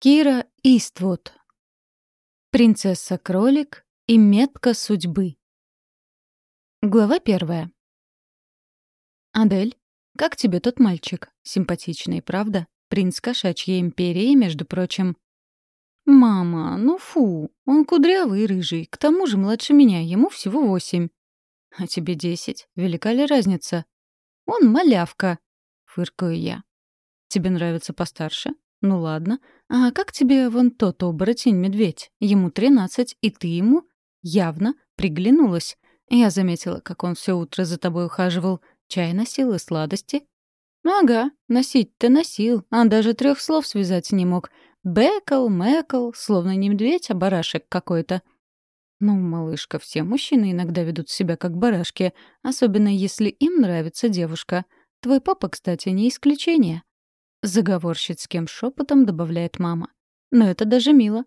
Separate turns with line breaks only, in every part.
Кира Иствуд. Принцесса-кролик и метка судьбы. Глава первая. «Адель, как тебе тот мальчик? Симпатичный, правда? Принц кошачьей империи, между прочим». «Мама, ну фу, он кудрявый и рыжий, к тому же младше меня, ему всего восемь». «А тебе десять. Велика ли разница?» «Он малявка», — фыркаю я. «Тебе нравится постарше?» «Ну ладно. А как тебе вон тот оборотень-медведь? Ему тринадцать, и ты ему явно приглянулась. Я заметила, как он все утро за тобой ухаживал. Чай носил и сладости». «Ага, носить-то носил, а даже трех слов связать не мог. Бэкал, мэкал, словно не медведь, а барашек какой-то». «Ну, малышка, все мужчины иногда ведут себя как барашки, особенно если им нравится девушка. Твой папа, кстати, не исключение». Заговорщицким шепотом добавляет мама. Но это даже мило.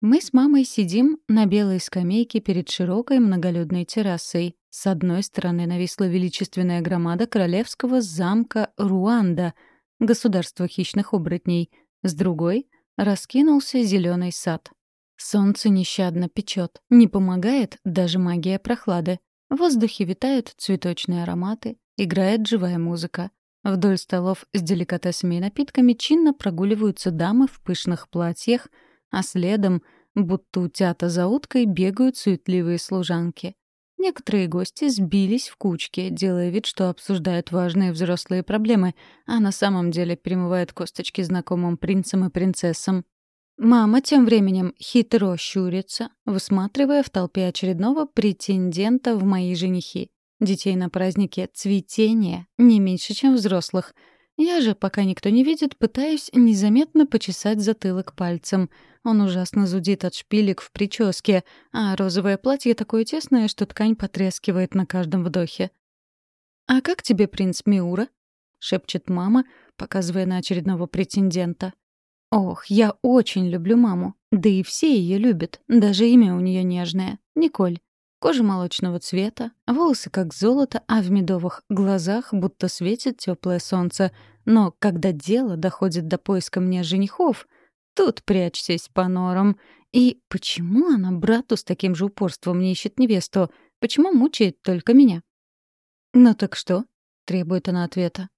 Мы с мамой сидим на белой скамейке перед широкой многолюдной террасой. С одной стороны нависла величественная громада королевского замка Руанда, государства хищных оборотней. С другой раскинулся зеленый сад. Солнце нещадно печет, не помогает даже магия прохлады. В воздухе витают цветочные ароматы, играет живая музыка. Вдоль столов с деликатесами и напитками чинно прогуливаются дамы в пышных платьях, а следом, будто утята за уткой, бегают суетливые служанки. Некоторые гости сбились в кучки, делая вид, что обсуждают важные взрослые проблемы, а на самом деле перемывают косточки знакомым принцам и принцессам. Мама тем временем хитро щурится, высматривая в толпе очередного претендента в мои женихи. Детей на празднике цветения не меньше, чем взрослых. Я же, пока никто не видит, пытаюсь незаметно почесать затылок пальцем. Он ужасно зудит от шпилек в прическе, а розовое платье такое тесное, что ткань потрескивает на каждом вдохе. «А как тебе принц Миура?» — шепчет мама, показывая на очередного претендента. «Ох, я очень люблю маму. Да и все ее любят. Даже имя у нее нежное — Николь. Кожа молочного цвета, волосы как золото, а в медовых глазах будто светит теплое солнце. Но когда дело доходит до поиска мне женихов, тут прячься по норам. И почему она брату с таким же упорством не ищет невесту? Почему мучает только меня? «Ну так что?» — требует она ответа.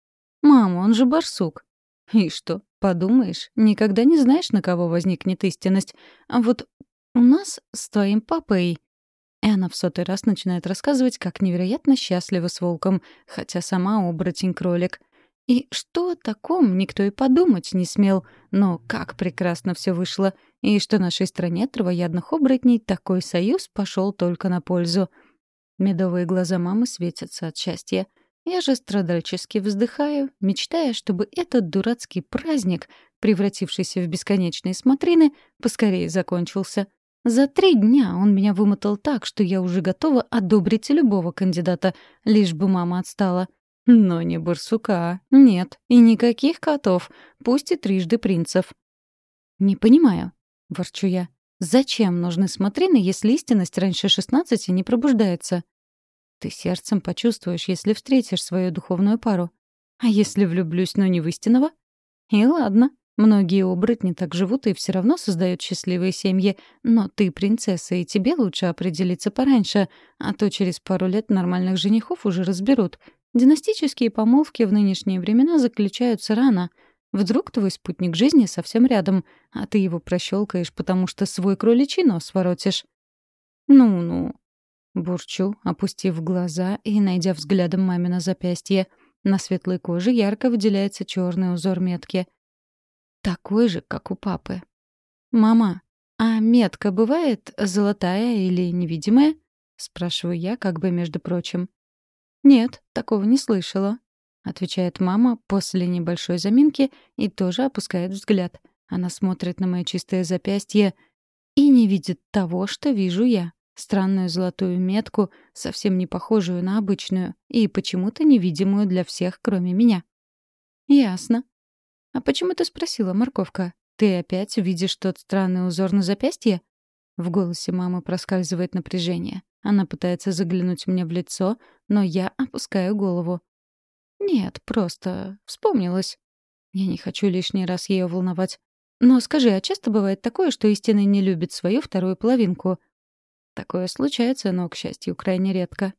«Мама, он же барсук». «И что? Подумаешь, никогда не знаешь, на кого возникнет истинность. А вот у нас с твоим папой и она в сотый раз начинает рассказывать, как невероятно счастлива с волком, хотя сама оборотень-кролик. И что о таком никто и подумать не смел, но как прекрасно все вышло, и что нашей стране травоядных оборотней такой союз пошел только на пользу. Медовые глаза мамы светятся от счастья. Я же страдальчески вздыхаю, мечтая, чтобы этот дурацкий праздник, превратившийся в бесконечные смотрины, поскорее закончился. За три дня он меня вымотал так, что я уже готова одобрить любого кандидата, лишь бы мама отстала. Но не барсука, нет, и никаких котов, пусть и трижды принцев. «Не понимаю», — ворчу я. «Зачем нужны смотрины, если истинность раньше шестнадцати не пробуждается?» «Ты сердцем почувствуешь, если встретишь свою духовную пару. А если влюблюсь, но не в истинного?» «И ладно, Многие оборотни так живут и все равно создают счастливые семьи. Но ты принцесса, и тебе лучше определиться пораньше, а то через пару лет нормальных женихов уже разберут. Династические помолвки в нынешние времена заключаются рано. Вдруг твой спутник жизни совсем рядом, а ты его прощелкаешь, потому что свой кроличий нос воротишь. Ну-ну. Бурчу, опустив глаза и найдя взглядом мамина запястье. На светлой коже ярко выделяется черный узор метки — такой же, как у папы. «Мама, а метка бывает золотая или невидимая?» — спрашиваю я, как бы между прочим. «Нет, такого не слышала», — отвечает мама после небольшой заминки и тоже опускает взгляд. Она смотрит на моё чистое запястье и не видит того, что вижу я. Странную золотую метку, совсем не похожую на обычную и почему-то невидимую для всех, кроме меня. «Ясно», «А почему ты спросила, морковка? Ты опять видишь тот странный узор на запястье?» В голосе мамы проскальзывает напряжение. Она пытается заглянуть мне в лицо, но я опускаю голову. «Нет, просто вспомнилась. Я не хочу лишний раз ее волновать. Но скажи, а часто бывает такое, что истинный не любит свою вторую половинку?» Такое случается, но, к счастью, крайне редко.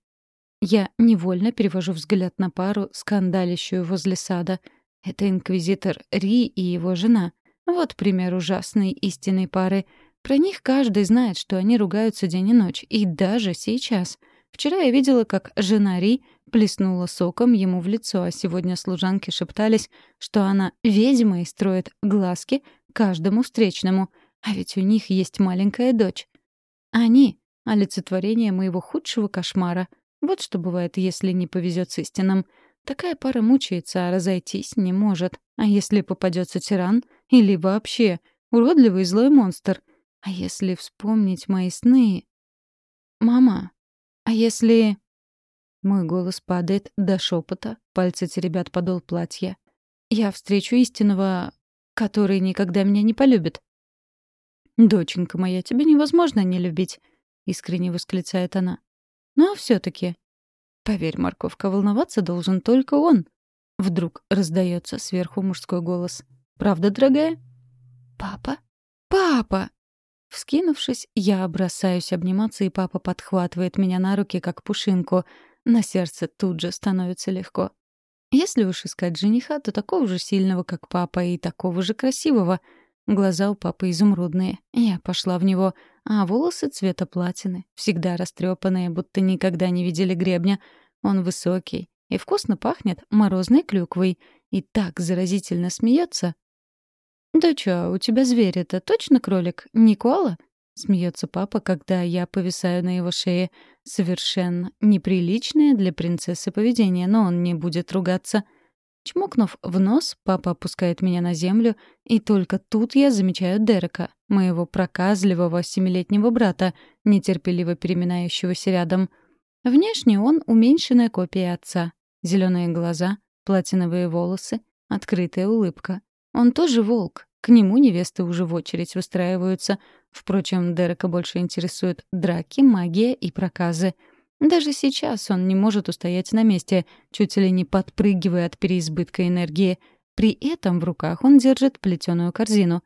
Я невольно перевожу взгляд на пару, скандалищую возле сада. Это инквизитор Ри и его жена. Вот пример ужасной истинной пары. Про них каждый знает, что они ругаются день и ночь, и даже сейчас. Вчера я видела, как жена Ри плеснула соком ему в лицо, а сегодня служанки шептались, что она ведьма и строит глазки каждому встречному. А ведь у них есть маленькая дочь. Они — олицетворение моего худшего кошмара — вот что бывает, если не повезет с истинным. Такая пара мучается, а разойтись не может. А если попадется тиран? Или вообще уродливый злой монстр? А если вспомнить мои сны... «Мама, а если...» Мой голос падает до шепота, пальцы теребят подол платья. «Я встречу истинного, который никогда меня не полюбит». «Доченька моя, тебя невозможно не любить», — искренне восклицает она. Ну а все-таки... Поверь, морковка, волноваться должен только он. Вдруг раздается сверху мужской голос. Правда, дорогая? Папа? Папа! Вскинувшись, я бросаюсь обниматься, и папа подхватывает меня на руки, как пушинку. На сердце тут же становится легко. Если уж искать жениха, то такого же сильного, как папа, и такого же красивого — Глаза у папы изумрудные. Я пошла в него. А волосы цвета платины, всегда растрепанные, будто никогда не видели гребня. Он высокий и вкусно пахнет морозной клюквой. И так заразительно смеется. «Доча, у тебя зверь это точно кролик? Не коала?» Смеется папа, когда я повисаю на его шее. Совершенно неприличное для принцессы поведение, но он не будет ругаться. Чмокнув в нос, папа опускает меня на землю, и только тут я замечаю Дерека, моего проказливого семилетнего брата, нетерпеливо переминающегося рядом. Внешне он уменьшенная копия отца. Зеленые глаза, платиновые волосы, открытая улыбка. Он тоже волк. К нему невесты уже в очередь выстраиваются. Впрочем, Дерека больше интересуют драки, магия и проказы — даже сейчас он не может устоять на месте, чуть ли не подпрыгивая от переизбытка энергии. При этом в руках он держит плетеную корзину.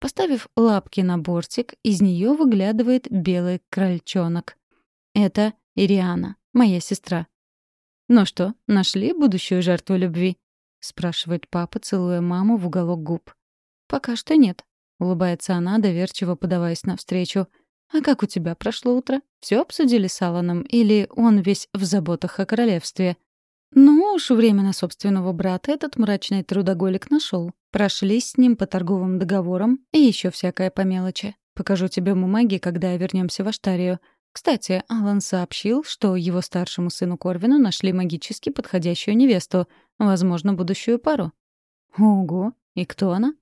Поставив лапки на бортик, из нее выглядывает белый крольчонок. Это Ириана, моя сестра. «Ну что, нашли будущую жертву любви?» — спрашивает папа, целуя маму в уголок губ. «Пока что нет», — улыбается она, доверчиво подаваясь навстречу. «А как у тебя прошло утро? Все обсудили с Алланом? Или он весь в заботах о королевстве?» «Ну уж временно собственного брата этот мрачный трудоголик нашел. Прошлись с ним по торговым договорам и еще всякое по мелочи. Покажу тебе бумаги, когда вернемся в Аштарию. Кстати, Алан сообщил, что его старшему сыну Корвину нашли магически подходящую невесту, возможно, будущую пару. Ого, и кто она?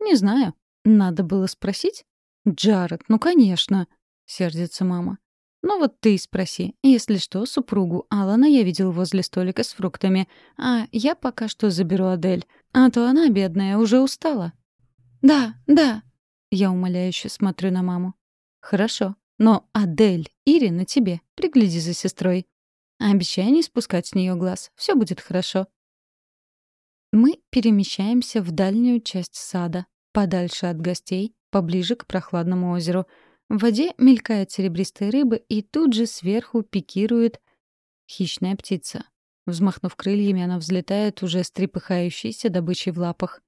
Не знаю. Надо было спросить. «Джаред, ну конечно!» — сердится мама. «Ну вот ты спроси. Если что, супругу Алана я видел возле столика с фруктами, а я пока что заберу Адель, а то она, бедная, уже устала». «Да, да», — я умоляюще смотрю на маму. «Хорошо, но Адель, Ири на тебе, пригляди за сестрой. Обещай не спускать с нее глаз, все будет хорошо». Мы перемещаемся в дальнюю часть сада, подальше от гостей, поближе к прохладному озеру. В воде мелькает серебристая рыба, и тут же сверху пикирует хищная птица. Взмахнув крыльями, она взлетает, уже с трепыхающейся добычей в лапах.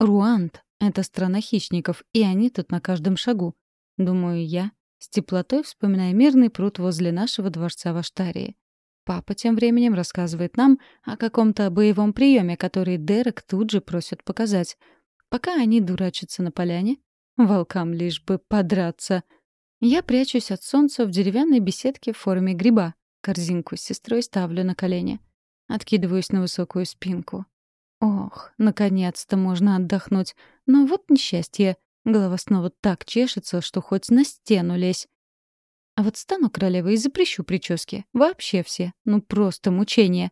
Руанд — это страна хищников, и они тут на каждом шагу. Думаю я, с теплотой вспоминая мирный пруд возле нашего дворца в Аштарии. Папа тем временем рассказывает нам о каком-то боевом приеме, который Дерек тут же просит показать. Пока они дурачатся на поляне, Волкам лишь бы подраться. Я прячусь от солнца в деревянной беседке в форме гриба. Корзинку с сестрой ставлю на колени. Откидываюсь на высокую спинку. Ох, наконец-то можно отдохнуть. Но вот несчастье. Голова снова так чешется, что хоть на стену лезь. А вот стану королевой и запрещу прически. Вообще все. Ну просто мучение.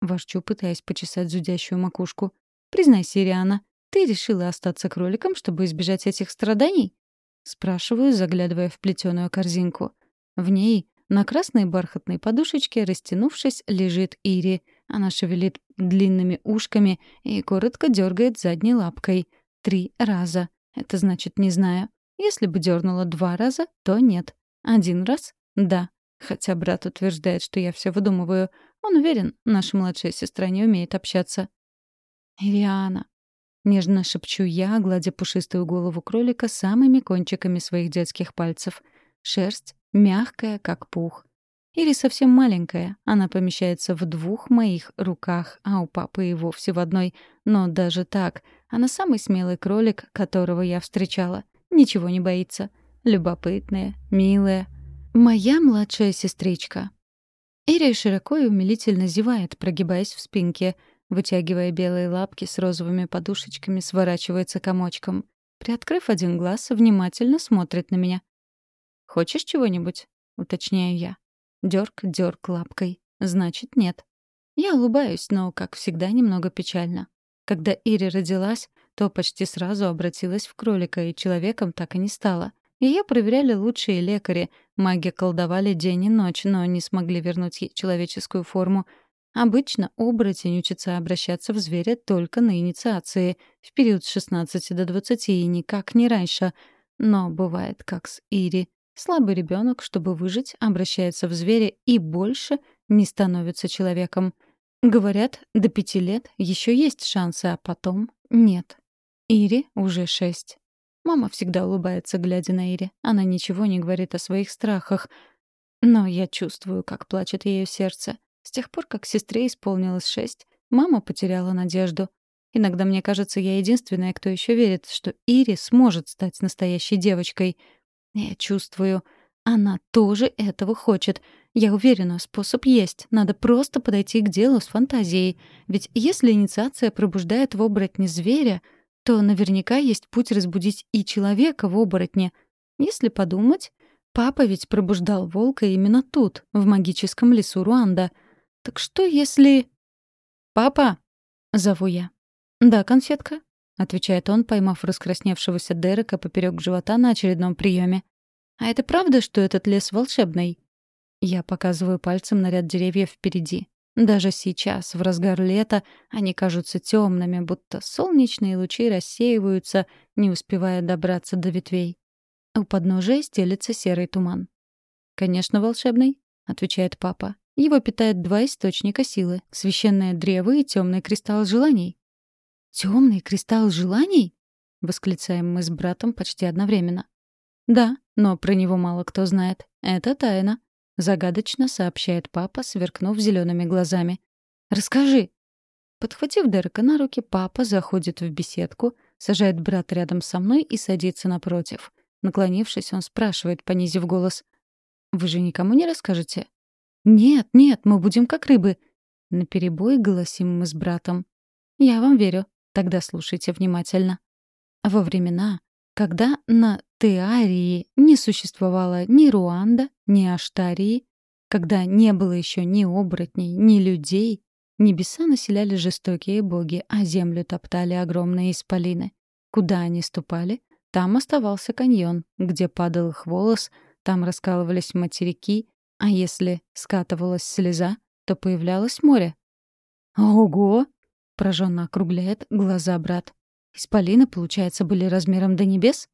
Ворчу, пытаясь почесать зудящую макушку. Признайся, Ириана, ты решила остаться кроликом, чтобы избежать этих страданий? Спрашиваю, заглядывая в плетеную корзинку. В ней, на красной бархатной подушечке, растянувшись, лежит Ири. Она шевелит длинными ушками и коротко дергает задней лапкой. Три раза. Это значит «не знаю». Если бы дернула два раза, то нет. Один раз — да. Хотя брат утверждает, что я все выдумываю. Он уверен, наша младшая сестра не умеет общаться. «Ириана», — нежно шепчу я, гладя пушистую голову кролика самыми кончиками своих детских пальцев. Шерсть мягкая, как пух. Ири совсем маленькая, она помещается в двух моих руках, а у папы и вовсе в одной. Но даже так, она самый смелый кролик, которого я встречала. Ничего не боится. Любопытная, милая. Моя младшая сестричка. Ири широко и умилительно зевает, прогибаясь в спинке. Вытягивая белые лапки с розовыми подушечками, сворачивается комочком. Приоткрыв один глаз, внимательно смотрит на меня. «Хочешь чего-нибудь?» — уточняю я. Дёрг, дёрг лапкой. Значит, нет. Я улыбаюсь, но, как всегда, немного печально. Когда Ири родилась, то почти сразу обратилась в кролика, и человеком так и не стала. Ее проверяли лучшие лекари, маги колдовали день и ночь, но не смогли вернуть ей человеческую форму. Обычно оборотень учится обращаться в зверя только на инициации, в период с 16 до 20 и никак не раньше. Но бывает как с Ири. Слабый ребенок, чтобы выжить, обращается в зверя и больше не становится человеком. Говорят, до пяти лет еще есть шансы, а потом нет. Ире уже шесть. Мама всегда улыбается, глядя на Ире. Она ничего не говорит о своих страхах. Но я чувствую, как плачет ее сердце. С тех пор, как сестре исполнилось шесть, мама потеряла надежду. Иногда мне кажется, я единственная, кто еще верит, что Ире сможет стать настоящей девочкой — я чувствую, она тоже этого хочет. Я уверена, способ есть. Надо просто подойти к делу с фантазией. Ведь если инициация пробуждает в оборотне зверя, то наверняка есть путь разбудить и человека в оборотне. Если подумать, папа ведь пробуждал волка именно тут, в магическом лесу Руанда. Так что если... «Папа!» — зову я. «Да, конфетка?» — отвечает он, поймав раскрасневшегося Дерека поперек живота на очередном приеме. «А это правда, что этот лес волшебный?» Я показываю пальцем на ряд деревьев впереди. Даже сейчас, в разгар лета, они кажутся темными, будто солнечные лучи рассеиваются, не успевая добраться до ветвей. У подножия стелется серый туман. «Конечно, волшебный», — отвечает папа. «Его питает два источника силы — священное древо и темный кристалл желаний. Темный кристалл желаний?» — восклицаем мы с братом почти одновременно. «Да, но про него мало кто знает. Это тайна», — загадочно сообщает папа, сверкнув зелеными глазами. «Расскажи». Подхватив Дерека на руки, папа заходит в беседку, сажает брата рядом со мной и садится напротив. Наклонившись, он спрашивает, понизив голос. «Вы же никому не расскажете?» «Нет, нет, мы будем как рыбы», — наперебой голосим мы с братом. «Я вам верю», Тогда слушайте внимательно. Во времена, когда на Теарии не существовало ни Руанда, ни Аштарии, когда не было еще ни оборотней, ни людей, небеса населяли жестокие боги, а землю топтали огромные исполины. Куда они ступали, там оставался каньон, где падал их волос, там раскалывались материки, а если скатывалась слеза, то появлялось море. «Ого!» Пораженно округляет глаза брат. Исполины, получается, были размером до небес?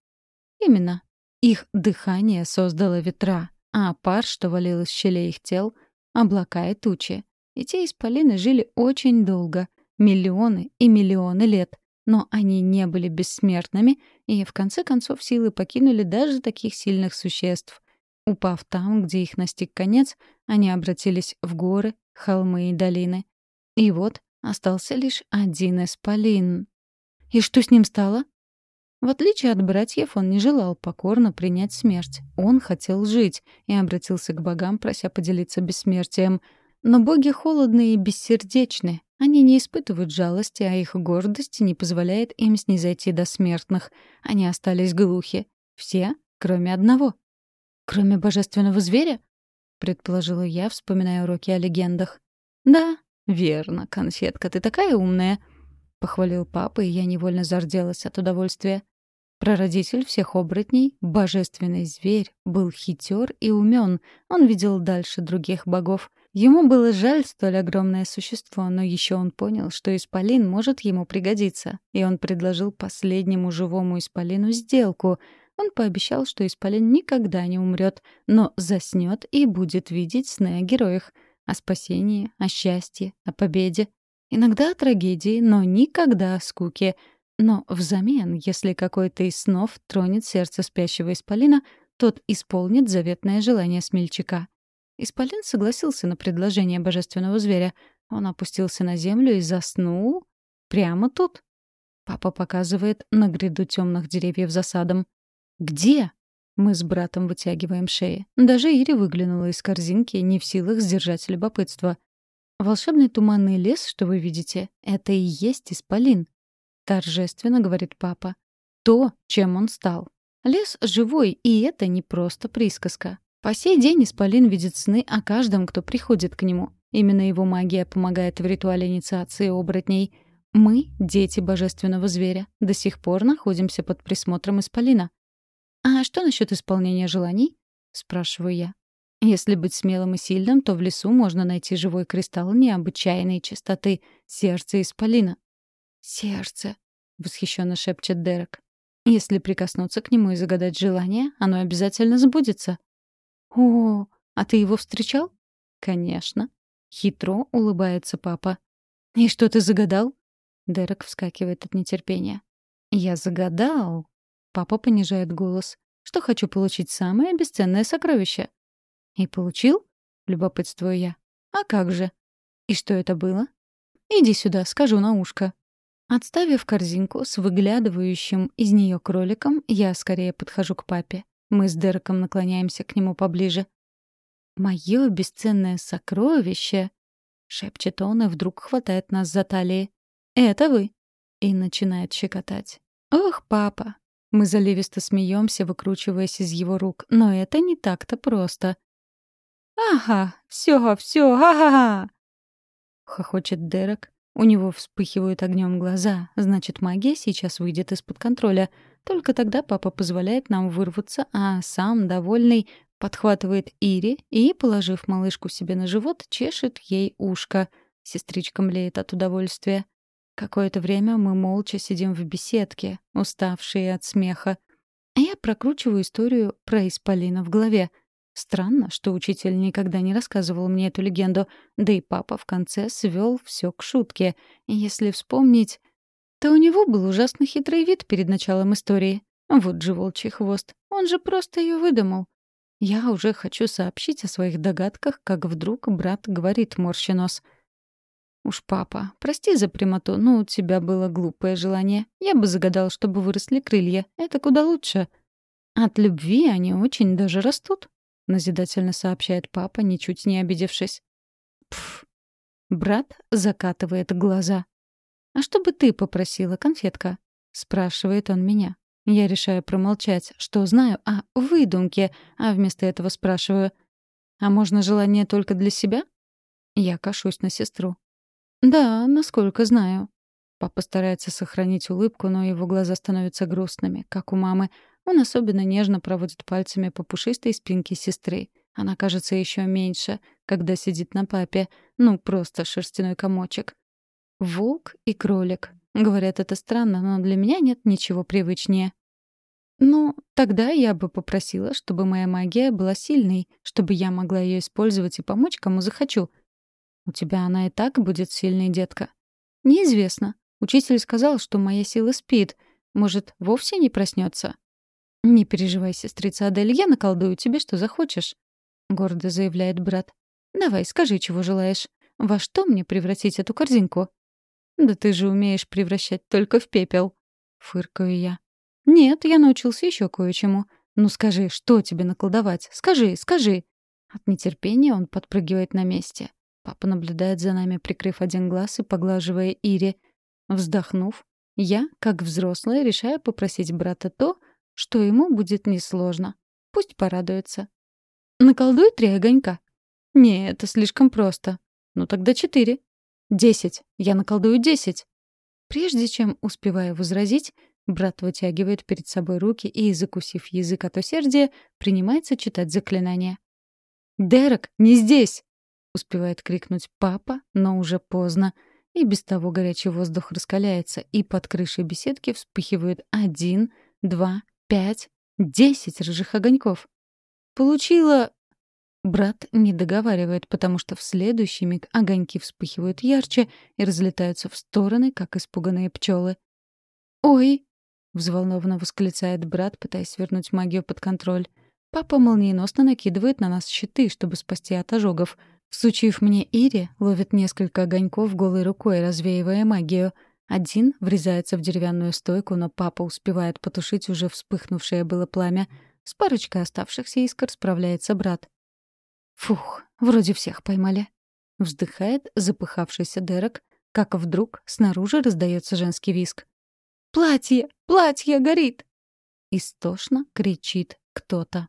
Именно. Их дыхание создало ветра, а пар, что валил из щелей их тел, — облака и тучи. И те исполины жили очень долго, миллионы и миллионы лет, но они не были бессмертными, и в конце концов силы покинули даже таких сильных существ. Упав там, где их настиг конец, они обратились в горы, холмы и долины. И вот Остался лишь один исполин. И что с ним стало? В отличие от братьев, он не желал покорно принять смерть. Он хотел жить и обратился к богам, прося поделиться бессмертием. Но боги холодные и бессердечны. Они не испытывают жалости, а их гордость не позволяет им снизойти до смертных. Они остались глухи. Все, кроме одного. «Кроме божественного зверя?» — предположила я, вспоминая уроки о легендах. «Да, «Верно, конфетка, ты такая умная!» — похвалил папа, и я невольно зарделась от удовольствия. Прародитель всех оборотней, божественный зверь, был хитер и умен. Он видел дальше других богов. Ему было жаль столь огромное существо, но еще он понял, что исполин может ему пригодиться, и он предложил последнему живому исполину сделку. Он пообещал, что исполин никогда не умрет, но заснет и будет видеть сны о героях, о спасении, о счастье, о победе. Иногда о трагедии, но никогда о скуке. Но взамен, если какой-то из снов тронет сердце спящего исполина, тот исполнит заветное желание смельчака — Исполин согласился на предложение божественного зверя. Он опустился на землю и заснул прямо тут. Папа показывает на гряду темных деревьев за садом. «Где?» Мы с братом вытягиваем шеи. Даже Ири выглянула из корзинки, не в силах сдержать любопытство. «Волшебный туманный лес, что вы видите, это и есть исполин», — торжественно говорит папа. «То, чем он стал. Лес живой, и это не просто присказка. По сей день Исполин видит сны о каждом, кто приходит к нему. Именно его магия помогает в ритуале инициации оборотней. Мы, дети божественного зверя, до сих пор находимся под присмотром Исполина. «А что насчет исполнения желаний?» — спрашиваю я. Если быть смелым и сильным, то в лесу можно найти живой кристалл необычайной чистоты — сердце Исполина. «Сердце», — восхищенно шепчет Дерек. «Если прикоснуться к нему и загадать желание, оно обязательно сбудется». «О, а ты его встречал?» «Конечно». Хитро улыбается папа. «И что ты загадал?» Дерек вскакивает от нетерпения. «Я загадал». Папа понижает голос. «Что хочу получить самое бесценное сокровище». «И получил?» — любопытствую я. «А как же?» «И что это было?» «Иди сюда, скажу на ушко». Отставив корзинку с выглядывающим из нее кроликом, я скорее подхожу к папе. Мы с Дереком наклоняемся к нему поближе. «Моё бесценное сокровище!» — шепчет он и вдруг хватает нас за талии. «Это вы!» — и начинает щекотать. «Ох, папа!» Мы заливисто смеемся, выкручиваясь из его рук. Но это не так-то просто. «Ага, все, все, ага!» — хохочет Дерек. У него вспыхивают огнем глаза. Значит, магия сейчас выйдет из-под контроля — только тогда папа позволяет нам вырваться, а сам, довольный, подхватывает Ири и, положив малышку себе на живот, чешет ей ушко. Сестричка млеет от удовольствия. Какое-то время мы молча сидим в беседке, уставшие от смеха. Я прокручиваю историю про Исполина в голове. Странно, что учитель никогда не рассказывал мне эту легенду, да и папа в конце свел все к шутке. Если вспомнить, то у него был ужасно хитрый вид перед началом истории. Вот же волчий хвост. Он же просто ее выдумал. Я уже хочу сообщить о своих догадках, как вдруг брат говорит морщенос. «Уж, папа, прости за прямоту, но у тебя было глупое желание. Я бы загадал, чтобы выросли крылья. Это куда лучше». «От любви они очень даже растут», — назидательно сообщает папа, ничуть не обидевшись. Пф. Брат закатывает глаза. «А что бы ты попросила, конфетка?» — спрашивает он меня. Я решаю промолчать, что знаю о выдумке, а вместо этого спрашиваю. «А можно желание только для себя?» Я кашусь на сестру. «Да, насколько знаю». Папа старается сохранить улыбку, но его глаза становятся грустными, как у мамы. Он особенно нежно проводит пальцами по пушистой спинке сестры. Она кажется еще меньше, когда сидит на папе. Ну, просто шерстяной комочек. Волк и кролик. Говорят, это странно, но для меня нет ничего привычнее. Ну, тогда я бы попросила, чтобы моя магия была сильной, чтобы я могла ее использовать и помочь кому захочу. У тебя она и так будет сильной, детка. Неизвестно. Учитель сказал, что моя сила спит. Может, вовсе не проснется. Не переживай, сестрица Адель, я наколдую тебе, что захочешь, гордо заявляет брат. Давай, скажи, чего желаешь. Во что мне превратить эту корзинку? «Да ты же умеешь превращать только в пепел», — фыркаю я. «Нет, я научился еще кое-чему. Ну скажи, что тебе наколдовать? Скажи, скажи!» От нетерпения он подпрыгивает на месте. Папа наблюдает за нами, прикрыв один глаз и поглаживая Ири. Вздохнув, я, как взрослая, решаю попросить брата то, что ему будет несложно. Пусть порадуется. «Наколдуй три огонька». «Не, это слишком просто. Ну тогда четыре». «Десять! Я наколдую десять!» Прежде чем успевая возразить, брат вытягивает перед собой руки и, закусив язык от усердия, принимается читать заклинание. «Дерек, не здесь!» Успевает крикнуть «папа», но уже поздно. И без того горячий воздух раскаляется, и под крышей беседки вспыхивают один, два, пять, десять рыжих огоньков. «Получила...» Брат не договаривает, потому что в следующий миг огоньки вспыхивают ярче и разлетаются в стороны, как испуганные пчелы. «Ой!» — взволнованно восклицает брат, пытаясь вернуть магию под контроль. Папа молниеносно накидывает на нас щиты, чтобы спасти от ожогов. Всучив мне Ири, ловит несколько огоньков голой рукой, развеивая магию. Один врезается в деревянную стойку, но папа успевает потушить уже вспыхнувшее было пламя. С парочкой оставшихся искр справляется брат. «Фух, вроде всех поймали». Вздыхает запыхавшийся Дерек, как вдруг снаружи раздается женский виск. «Платье! Платье горит!» Истошно кричит кто-то.